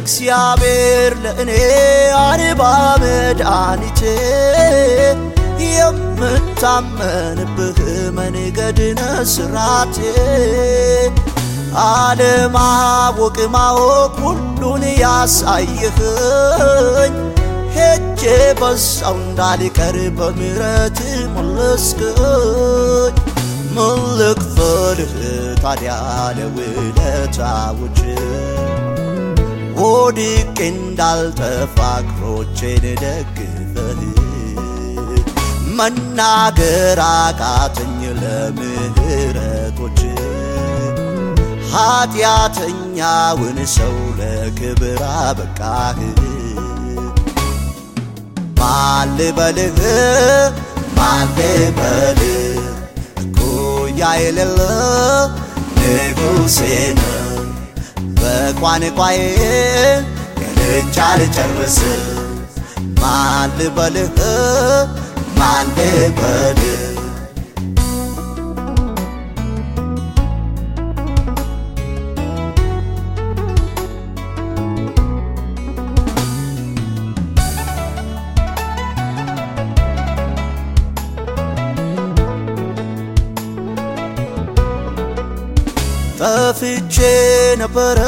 እግዚአብሔር ለእኔ አርባ መድኃኒቴ የምታመንብህ መንገድነ ስራቴ አለማወቅ ማወቅ ሁሉን ያሳይህኝ ሄጄ በዛው እንዳልቀር በምሕረት መለስከኝ። ምን ልክፈልህ ታዲያ ለውለታዎች ወድቄ እንዳልጠፋ እግሮቼን ደግፈህ መናገር አቃተኝ ለምህረቶች ኃጢአተኛውን ሰው ለክብር አበቃህ። ማን ልበልህ? እኩያ የሌለ ንጉሴ ነው በቋንቋዬ ገልጬ አልጨርስ። ማን ልበልህ? ማን ልበልህ ጠፍቼ ነበረ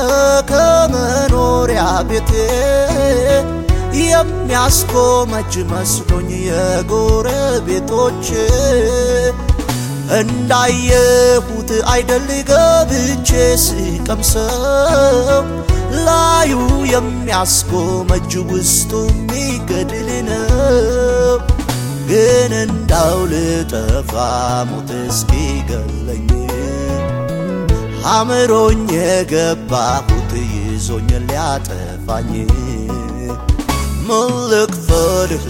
ከመኖሪያ ቤቴ። የሚያስጎመጅ መስሎኝ የጎረቤቶች እንዳየሁት አይደል ገብቼ ስቀምሰው። ላዩ የሚያስጎመጅ ውስጡ የሚገድል ነው። ግን እንዳው ልጠፋ ሞት እስኪገለኝ አምሮኝ የገባሁት ይዞኝ ሊያጠፋኝ ምን ልክፈልህ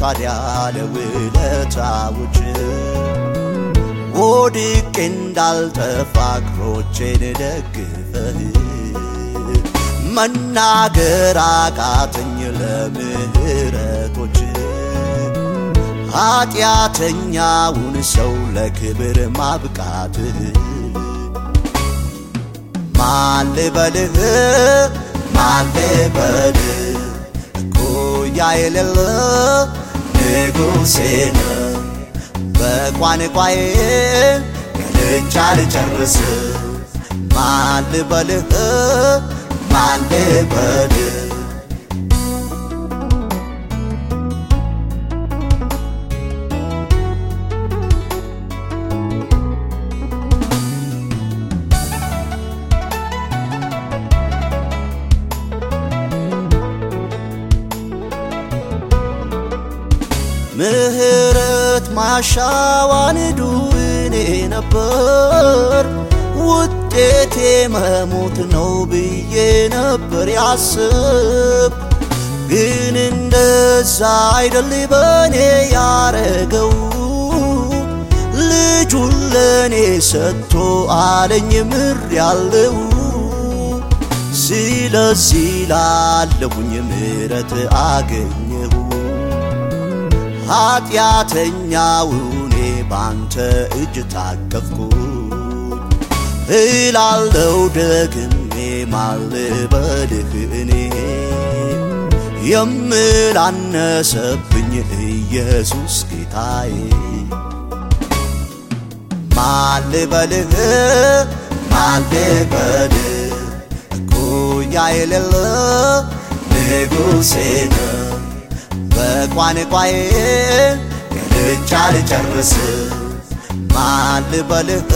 ታዲያ ለውለታዎች ወድቄ እንዳልጠፋ እግሮቼን ደግፈህ መናገር አቃተኝ ለምህረቶች ኃጢአተኛውን ሰው ለክብር ማብቃትህ ማን ልበልህ ማን ልበልህ እኩያ የሌለ ንጉሴ በቋንቋዬ ገልጬ አልጨርስ። ማን ልበልህ ማን ልበልህ ምህረት ማሻዋን ዱኔ ነበር። ውጤቴ መሞት ነው ብዬ ነበር ያስብ። ግን እንደዛ አይደል በኔ ያረገው። ልጁን ለኔ ሰጥቶ አለኝ ምር ያለው። ስለዚህ ላለሁኝ ምሕረት አገኘሁ ኃጢአተኛው እኔ ባንተ እጅ ታቀፍኩ እላለው ደግሜ ማልበልህ እኔ የምላነሰብኝ ኢየሱስ ጌታዬ። ማልበልህ ማልበልህ እኩያ የሌለ ንጉሴ ነው በቋንቋዬ ገልጬ አልጨርስ ማን ልበልህ?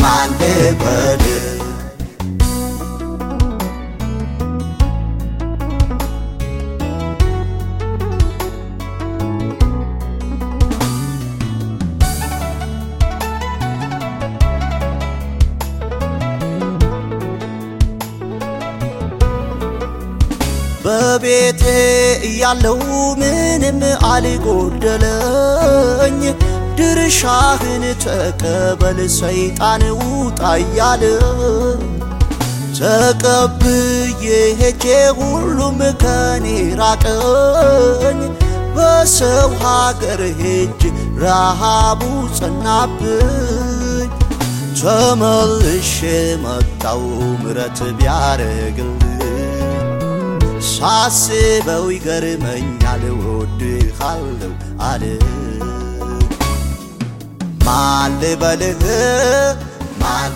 ማን ልበልህ በቤቴ እያለው ምንም አልጎደለኝ። ድርሻህን ተቀበል ሰይጣን ውጣ እያለ ተቀብዬ ሄጄ ሁሉም ከኔ ራቀኝ። በሰው ሀገር ሄጅ ረሃቡ ጸናብኝ። ተመልሼ መጣው ምረት ቢያረግልኝ ሳስበው ይገርመኛል። እወድሃለሁ አለ። ማን ልበልህ? ማን